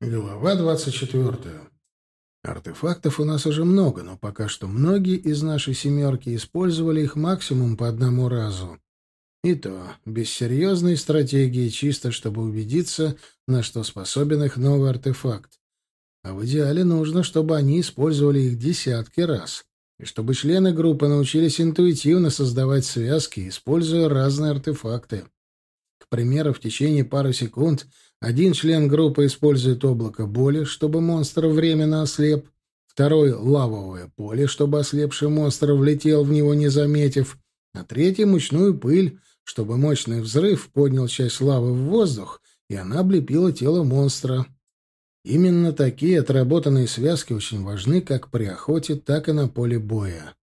Глава двадцать четвертая. Артефактов у нас уже много, но пока что многие из нашей семерки использовали их максимум по одному разу. И то, без серьезной стратегии, чисто чтобы убедиться, на что способен их новый артефакт. А в идеале нужно, чтобы они использовали их десятки раз, и чтобы члены группы научились интуитивно создавать связки, используя разные артефакты. К примеру, в течение пары секунд — один член группы использует облако боли, чтобы монстр временно ослеп. Второй — лавовое поле, чтобы ослепший монстр влетел в него, не заметив. А третий — мучную пыль, чтобы мощный взрыв поднял часть лавы в воздух, и она облепила тело монстра. Именно такие отработанные связки очень важны как при охоте, так и на поле боя.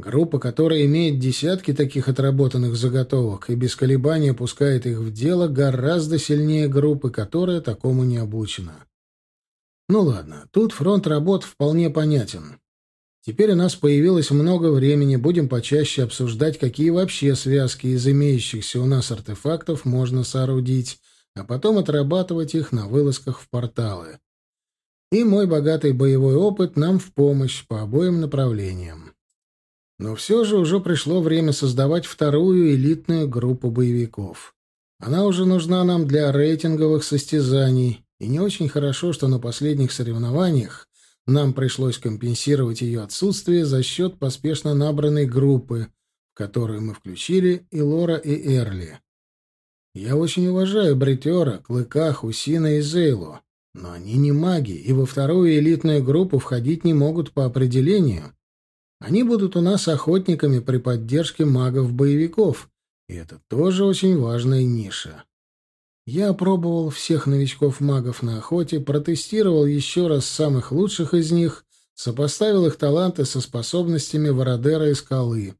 Группа, которая имеет десятки таких отработанных заготовок и без колебания пускает их в дело, гораздо сильнее группы, которая такому не обучена. Ну ладно, тут фронт работ вполне понятен. Теперь у нас появилось много времени, будем почаще обсуждать, какие вообще связки из имеющихся у нас артефактов можно соорудить, а потом отрабатывать их на вылазках в порталы. И мой богатый боевой опыт нам в помощь по обоим направлениям. Но все же уже пришло время создавать вторую элитную группу боевиков. Она уже нужна нам для рейтинговых состязаний, и не очень хорошо, что на последних соревнованиях нам пришлось компенсировать ее отсутствие за счет поспешно набранной группы, в которую мы включили и Лора, и Эрли. Я очень уважаю Бритера, Клыка, Хусина и Зейлу, но они не маги, и во вторую элитную группу входить не могут по определению — они будут у нас охотниками при поддержке магов-боевиков, и это тоже очень важная ниша. Я опробовал всех новичков-магов на охоте, протестировал еще раз самых лучших из них, сопоставил их таланты со способностями Вородера и Скалы.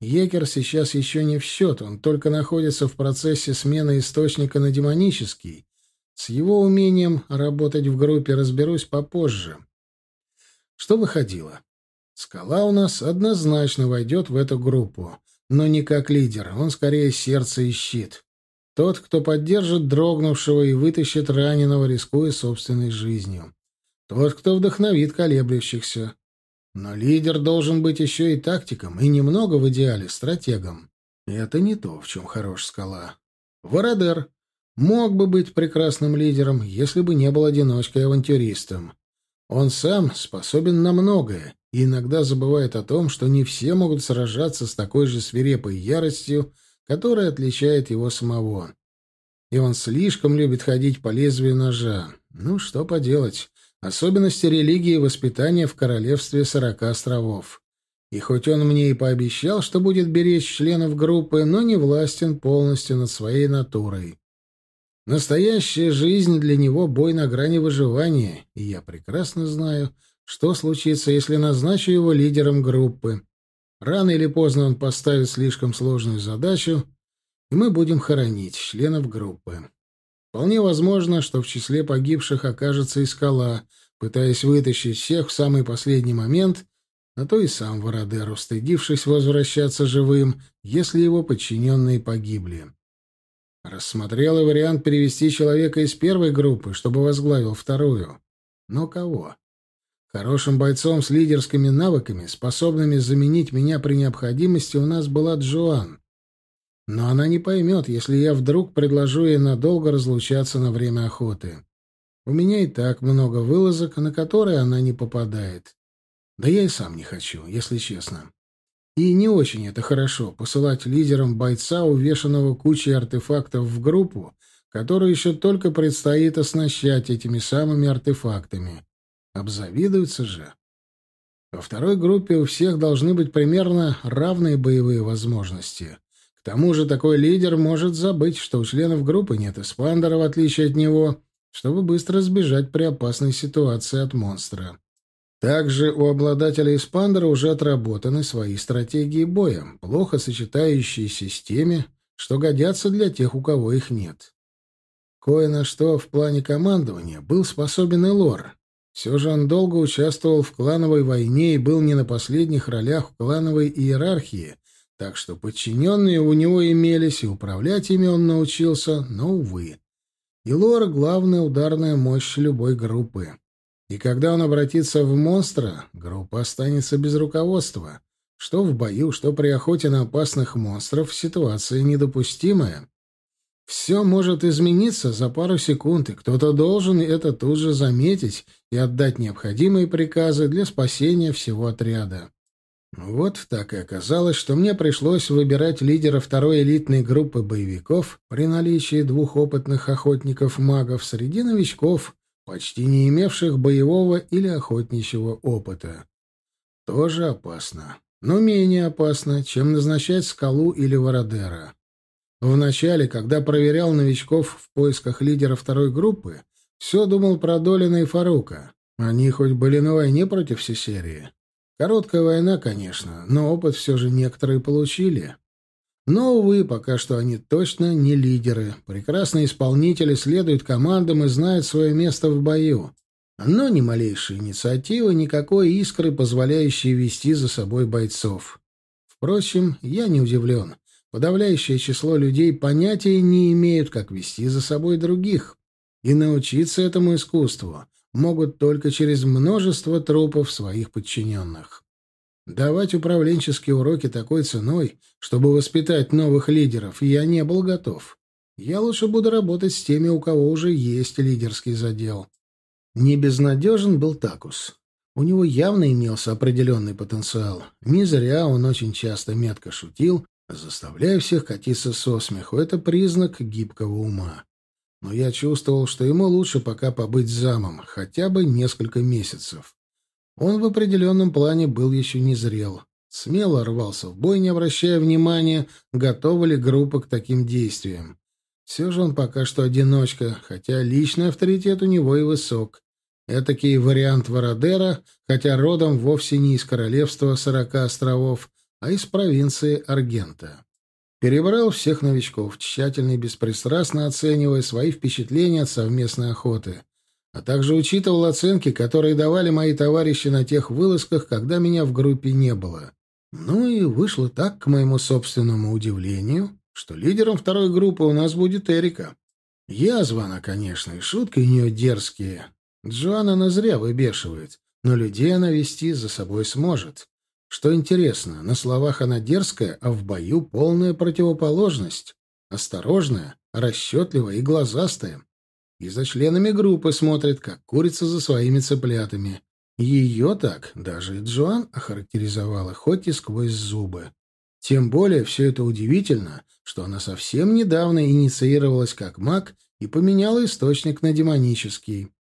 Екер сейчас еще не в счет, он только находится в процессе смены источника на демонический. С его умением работать в группе разберусь попозже. Что выходило? Скала у нас однозначно войдет в эту группу, но не как лидер, он скорее сердце и щит. Тот, кто поддержит дрогнувшего и вытащит раненого, рискуя собственной жизнью. Тот, кто вдохновит колеблющихся. Но лидер должен быть еще и тактиком, и немного в идеале стратегом. Это не то, в чем хорош скала. Вородер мог бы быть прекрасным лидером, если бы не был одиночкой-авантюристом. Он сам способен на многое, и иногда забывает о том, что не все могут сражаться с такой же свирепой яростью, которая отличает его самого. И он слишком любит ходить по лезвию ножа. Ну, что поделать. Особенности религии и воспитания в королевстве сорока островов. И хоть он мне и пообещал, что будет беречь членов группы, но не властен полностью над своей натурой. Настоящая жизнь для него — бой на грани выживания, и я прекрасно знаю, что случится, если назначу его лидером группы? Рано или поздно он поставит слишком сложную задачу, и мы будем хоронить членов группы. Вполне возможно, что в числе погибших окажется и скала, пытаясь вытащить всех в самый последний момент, а то и сам Вородер, устыдившись возвращаться живым, если его подчиненные погибли. Рассмотрел и вариант перевести человека из первой группы, чтобы возглавил вторую. Но кого? Хорошим бойцом с лидерскими навыками, способными заменить меня при необходимости, у нас была Джоан. Но она не поймет, если я вдруг предложу ей надолго разлучаться на время охоты. У меня и так много вылазок, на которые она не попадает. Да я и сам не хочу, если честно. И не очень это хорошо — посылать лидером бойца, увешанного кучей артефактов в группу, которую еще только предстоит оснащать этими самыми артефактами. Обзавидуются же. Во второй группе у всех должны быть примерно равные боевые возможности. К тому же такой лидер может забыть, что у членов группы нет эспандера, в отличие от него, чтобы быстро сбежать при опасной ситуации от монстра. Также у обладателя эспандера уже отработаны свои стратегии боя, плохо сочетающиеся с теми, что годятся для тех, у кого их нет. Кое на что в плане командования был способен и Лор, все же он долго участвовал в клановой войне и был не на последних ролях в клановой иерархии, так что подчиненные у него имелись, и управлять ими он научился, но, увы. и Лора — главная ударная мощь любой группы. И когда он обратится в монстра, группа останется без руководства. Что в бою, что при охоте на опасных монстров ситуация недопустимая. Все может измениться за пару секунд, и кто-то должен это тут же заметить и отдать необходимые приказы для спасения всего отряда. Вот так и оказалось, что мне пришлось выбирать лидера второй элитной группы боевиков при наличии двух опытных охотников-магов среди новичков, почти не имевших боевого или охотничьего опыта. Тоже опасно, но менее опасно, чем назначать скалу или вородера. Вначале, когда проверял новичков в поисках лидера второй группы, все думал про Долина и Фарука. Они хоть были на войне против всей серии. Короткая война, конечно, но опыт все же некоторые получили. Но, увы, пока что они точно не лидеры. Прекрасные исполнители следуют командам и знают свое место в бою. Но ни малейшей инициативы, никакой искры, позволяющей вести за собой бойцов. Впрочем, я не удивлен. Подавляющее число людей понятия не имеют, как вести за собой других. И научиться этому искусству могут только через множество трупов своих подчиненных. Давать управленческие уроки такой ценой, чтобы воспитать новых лидеров, я не был готов. Я лучше буду работать с теми, у кого уже есть лидерский задел. Не безнадежен был Такус. У него явно имелся определенный потенциал. Не зря он очень часто метко шутил, заставляя всех катиться со смеху. Это признак гибкого ума но я чувствовал, что ему лучше пока побыть замом, хотя бы несколько месяцев. Он в определенном плане был еще не зрел. Смело рвался в бой, не обращая внимания, готова ли группа к таким действиям. Все же он пока что одиночка, хотя личный авторитет у него и высок. Этакий вариант Вородера, хотя родом вовсе не из королевства сорока островов, а из провинции Аргента. Перебрал всех новичков, тщательно и беспристрастно оценивая свои впечатления от совместной охоты, а также учитывал оценки, которые давали мои товарищи на тех вылазках, когда меня в группе не было. Ну и вышло так, к моему собственному удивлению, что лидером второй группы у нас будет Эрика. Язва она, конечно, и шутки у нее дерзкие. Джоанна она зря выбешивает, но людей она вести за собой сможет. Что интересно, на словах она дерзкая, а в бою полная противоположность. Осторожная, расчетливая и глазастая. И за членами группы смотрит, как курица за своими цыплятами. Ее так даже и Джоан охарактеризовала, хоть и сквозь зубы. Тем более все это удивительно, что она совсем недавно инициировалась как маг и поменяла источник на демонический.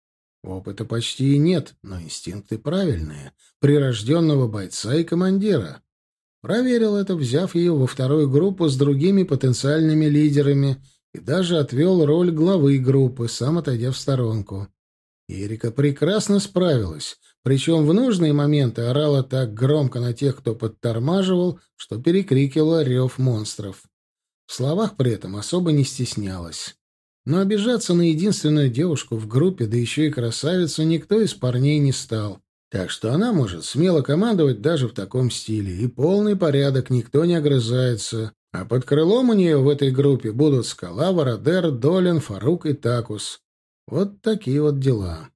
Опыта почти и нет, но инстинкты правильные. Прирожденного бойца и командира. Проверил это, взяв ее во вторую группу с другими потенциальными лидерами и даже отвел роль главы группы, сам отойдя в сторонку. Эрика прекрасно справилась, причем в нужные моменты орала так громко на тех, кто подтормаживал, что перекрикивала рев монстров. В словах при этом особо не стеснялась. Но обижаться на единственную девушку в группе, да еще и красавицу, никто из парней не стал. Так что она может смело командовать даже в таком стиле, и полный порядок, никто не огрызается. А под крылом у нее в этой группе будут Скала, Вородер, Долин, Фарук и Такус. Вот такие вот дела.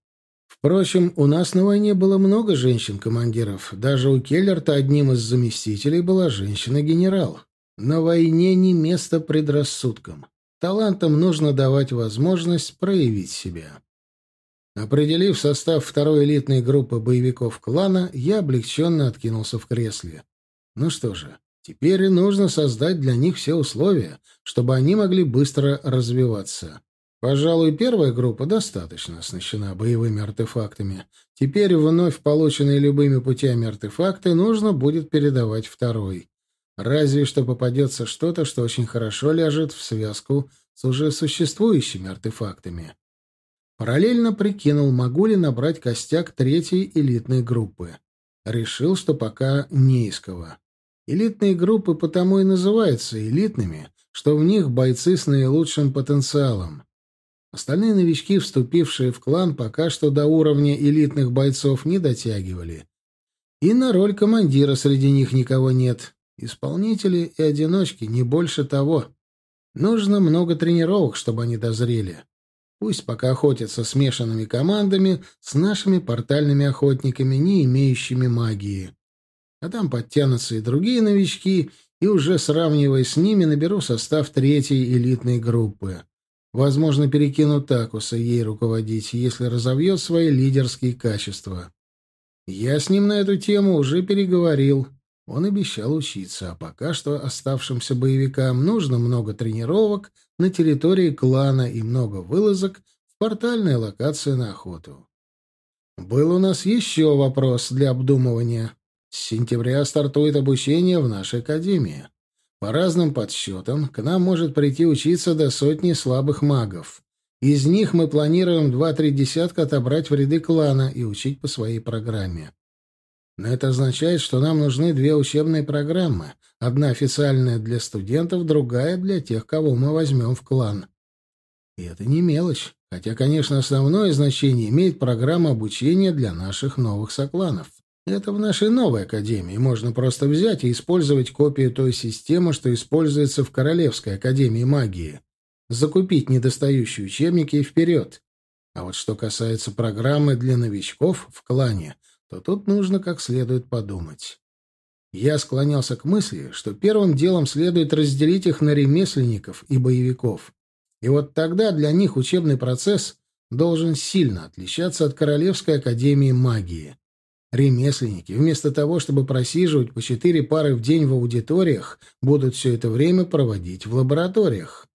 Впрочем, у нас на войне было много женщин-командиров. Даже у Келлерта одним из заместителей была женщина-генерал. На войне не место предрассудкам. Талантам нужно давать возможность проявить себя. Определив состав второй элитной группы боевиков клана, я облегченно откинулся в кресле. Ну что же, теперь нужно создать для них все условия, чтобы они могли быстро развиваться. Пожалуй, первая группа достаточно оснащена боевыми артефактами. Теперь вновь полученные любыми путями артефакты нужно будет передавать второй. Разве что попадется что-то, что очень хорошо ляжет в связку с уже существующими артефактами. Параллельно прикинул, могу ли набрать костяк третьей элитной группы. Решил, что пока не из кого. Элитные группы потому и называются элитными, что в них бойцы с наилучшим потенциалом. Остальные новички, вступившие в клан, пока что до уровня элитных бойцов не дотягивали. И на роль командира среди них никого нет. Исполнители и одиночки, не больше того. Нужно много тренировок, чтобы они дозрели. Пусть пока охотятся смешанными командами с нашими портальными охотниками, не имеющими магии. А там подтянутся и другие новички, и уже сравнивая с ними, наберу состав третьей элитной группы. Возможно, перекину Такуса ей руководить, если разовьет свои лидерские качества. Я с ним на эту тему уже переговорил. Он обещал учиться, а пока что оставшимся боевикам нужно много тренировок на территории клана и много вылазок в портальные локации на охоту. Был у нас еще вопрос для обдумывания. С сентября стартует обучение в нашей академии. По разным подсчетам, к нам может прийти учиться до сотни слабых магов. Из них мы планируем два-три десятка отобрать в ряды клана и учить по своей программе. Но это означает, что нам нужны две учебные программы. Одна официальная для студентов, другая для тех, кого мы возьмем в клан. И это не мелочь, хотя, конечно, основное значение имеет программа обучения для наших новых сокланов. Это в нашей новой академии. Можно просто взять и использовать копию той системы, что используется в Королевской академии магии. Закупить недостающие учебники и вперед. А вот что касается программы для новичков в клане — то тут нужно как следует подумать. Я склонялся к мысли, что первым делом следует разделить их на ремесленников и боевиков. И вот тогда для них учебный процесс должен сильно отличаться от Королевской академии магии. Ремесленники, вместо того, чтобы просиживать по четыре пары в день в аудиториях, будут все это время проводить в лабораториях.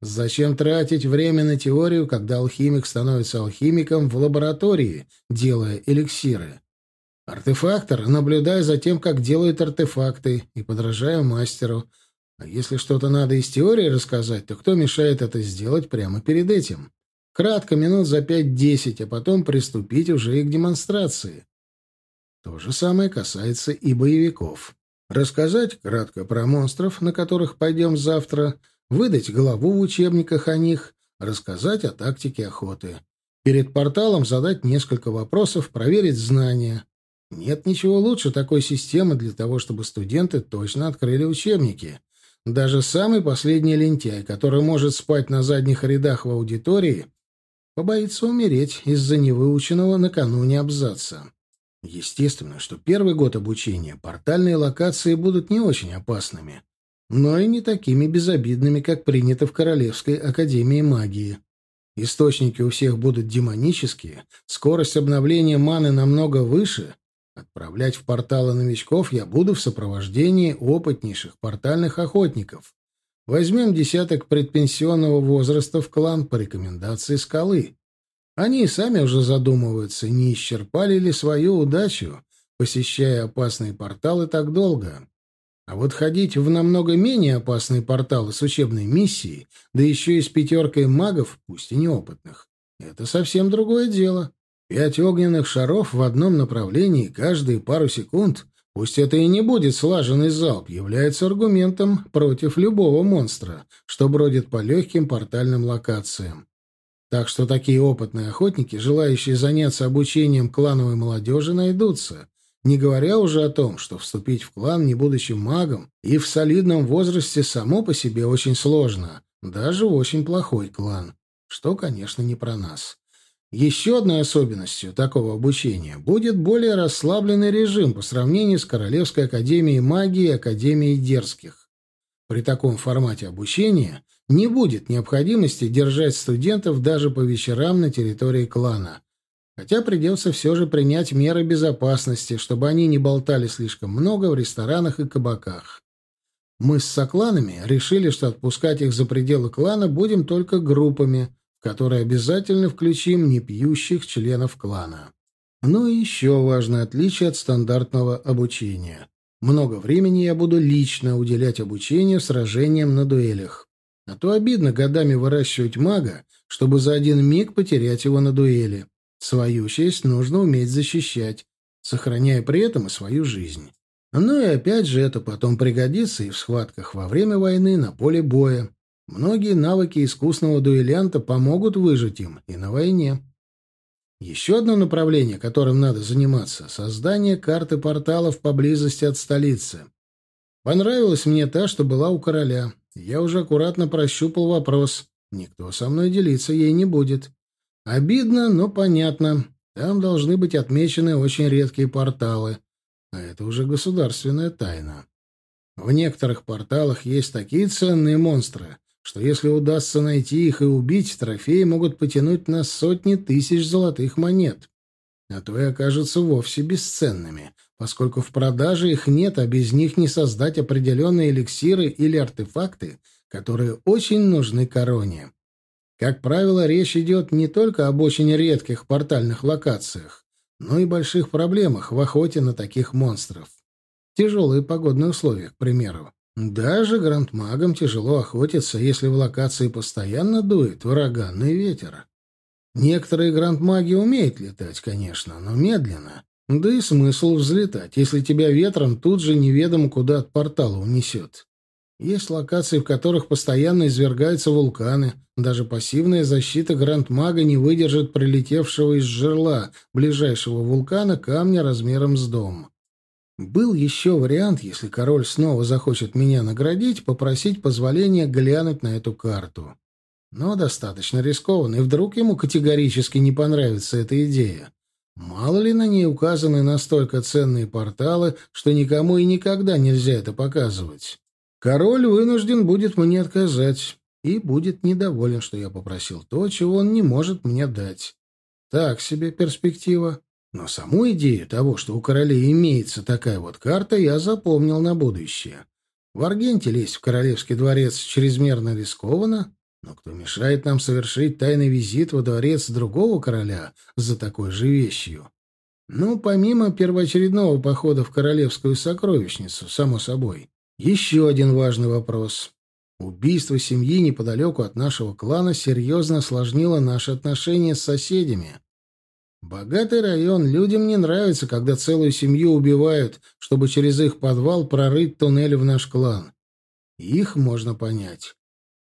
Зачем тратить время на теорию, когда алхимик становится алхимиком в лаборатории, делая эликсиры? Артефактор, наблюдая за тем, как делают артефакты, и подражая мастеру. А если что-то надо из теории рассказать, то кто мешает это сделать прямо перед этим? Кратко, минут за пять-десять, а потом приступить уже и к демонстрации. То же самое касается и боевиков. Рассказать кратко про монстров, на которых пойдем завтра, выдать главу в учебниках о них, рассказать о тактике охоты. Перед порталом задать несколько вопросов, проверить знания. Нет ничего лучше такой системы для того, чтобы студенты точно открыли учебники. Даже самый последний лентяй, который может спать на задних рядах в аудитории, побоится умереть из-за невыученного накануне абзаца. Естественно, что первый год обучения портальные локации будут не очень опасными, но и не такими безобидными, как принято в Королевской Академии Магии. Источники у всех будут демонические, скорость обновления маны намного выше, Отправлять в порталы новичков я буду в сопровождении опытнейших портальных охотников. Возьмем десяток предпенсионного возраста в клан по рекомендации скалы. Они и сами уже задумываются, не исчерпали ли свою удачу, посещая опасные порталы так долго. А вот ходить в намного менее опасные порталы с учебной миссией, да еще и с пятеркой магов, пусть и неопытных, это совсем другое дело. Пять огненных шаров в одном направлении каждые пару секунд, пусть это и не будет слаженный залп, является аргументом против любого монстра, что бродит по легким портальным локациям. Так что такие опытные охотники, желающие заняться обучением клановой молодежи, найдутся. Не говоря уже о том, что вступить в клан, не будучи магом, и в солидном возрасте само по себе очень сложно, даже в очень плохой клан. Что, конечно, не про нас. Еще одной особенностью такого обучения будет более расслабленный режим по сравнению с Королевской академией магии и Академией дерзких. При таком формате обучения не будет необходимости держать студентов даже по вечерам на территории клана. Хотя придется все же принять меры безопасности, чтобы они не болтали слишком много в ресторанах и кабаках. Мы с сокланами решили, что отпускать их за пределы клана будем только группами – который обязательно включим непьющих членов клана. Ну и еще важное отличие от стандартного обучения. Много времени я буду лично уделять обучению сражениям на дуэлях. А то обидно годами выращивать мага, чтобы за один миг потерять его на дуэли. Свою честь нужно уметь защищать, сохраняя при этом и свою жизнь. Ну и опять же это потом пригодится и в схватках во время войны на поле боя, Многие навыки искусного дуэлянта помогут выжить им и на войне. Еще одно направление, которым надо заниматься — создание карты порталов поблизости от столицы. Понравилась мне та, что была у короля. Я уже аккуратно прощупал вопрос, Никто со мной делиться ей не будет. Обидно, но понятно. Там должны быть отмечены очень редкие порталы. А это уже государственная тайна. В некоторых порталах есть такие ценные монстры, что если удастся найти их и убить, трофеи могут потянуть на сотни тысяч золотых монет. А то и окажутся вовсе бесценными, поскольку в продаже их нет, а без них не создать определенные эликсиры или артефакты, которые очень нужны короне. Как правило, речь идет не только об очень редких портальных локациях, но и больших проблемах в охоте на таких монстров. Тяжелые погодные условия, к примеру. Даже грандмагам тяжело охотиться, если в локации постоянно дует ураганный ветер. Некоторые грандмаги умеют летать, конечно, но медленно. Да и смысл взлетать, если тебя ветром тут же неведомо куда от портала унесет. Есть локации, в которых постоянно извергаются вулканы. Даже пассивная защита Гранд-мага не выдержит прилетевшего из жерла ближайшего вулкана камня размером с дом. Был еще вариант, если король снова захочет меня наградить, попросить позволения глянуть на эту карту. Но достаточно рискованно, и вдруг ему категорически не понравится эта идея. Мало ли на ней указаны настолько ценные порталы, что никому и никогда нельзя это показывать. Король вынужден будет мне отказать и будет недоволен, что я попросил то, чего он не может мне дать. Так себе перспектива. Но саму идею того, что у королей имеется такая вот карта, я запомнил на будущее. В Аргенте лезть в королевский дворец чрезмерно рискованно, но кто мешает нам совершить тайный визит во дворец другого короля за такой же вещью? Ну, помимо первоочередного похода в королевскую сокровищницу, само собой. Еще один важный вопрос. Убийство семьи неподалеку от нашего клана серьезно осложнило наши отношения с соседями. Богатый район, людям не нравится, когда целую семью убивают, чтобы через их подвал прорыть туннель в наш клан. Их можно понять.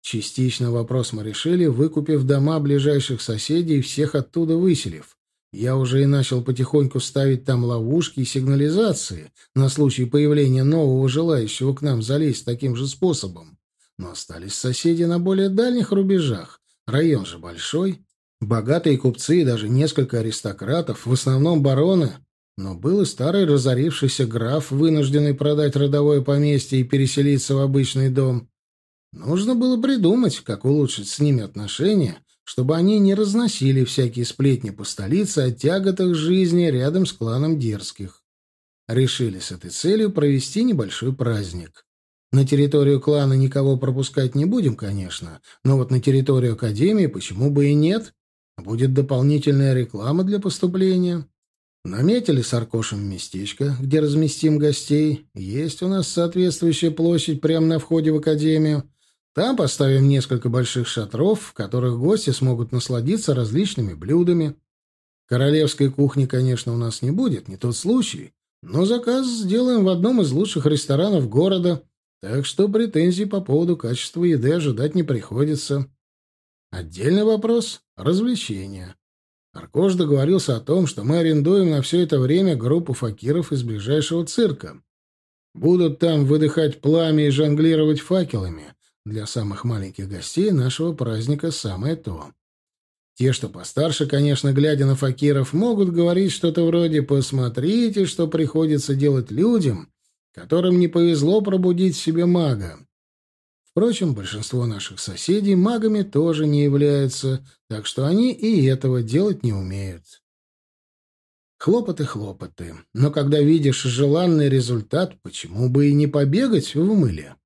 Частично вопрос мы решили, выкупив дома ближайших соседей и всех оттуда выселив. Я уже и начал потихоньку ставить там ловушки и сигнализации на случай появления нового желающего к нам залезть таким же способом. Но остались соседи на более дальних рубежах. Район же большой. Богатые купцы и даже несколько аристократов, в основном бароны. Но был и старый разорившийся граф, вынужденный продать родовое поместье и переселиться в обычный дом. Нужно было придумать, как улучшить с ними отношения, чтобы они не разносили всякие сплетни по столице о тяготах жизни рядом с кланом дерзких. Решили с этой целью провести небольшой праздник. На территорию клана никого пропускать не будем, конечно, но вот на территорию Академии почему бы и нет? Будет дополнительная реклама для поступления. Наметили с Аркошем местечко, где разместим гостей. Есть у нас соответствующая площадь прямо на входе в Академию. Там поставим несколько больших шатров, в которых гости смогут насладиться различными блюдами. Королевской кухни, конечно, у нас не будет, не тот случай, но заказ сделаем в одном из лучших ресторанов города, так что претензий по поводу качества еды ожидать не приходится. Отдельный вопрос — развлечения. Аркош договорился о том, что мы арендуем на все это время группу факиров из ближайшего цирка. Будут там выдыхать пламя и жонглировать факелами, для самых маленьких гостей нашего праздника самое то. Те, что постарше, конечно, глядя на факиров, могут говорить что-то вроде «посмотрите, что приходится делать людям, которым не повезло пробудить себе мага». Впрочем, большинство наших соседей магами тоже не являются, так что они и этого делать не умеют. Хлопоты, хлопоты. Но когда видишь желанный результат, почему бы и не побегать в мыле?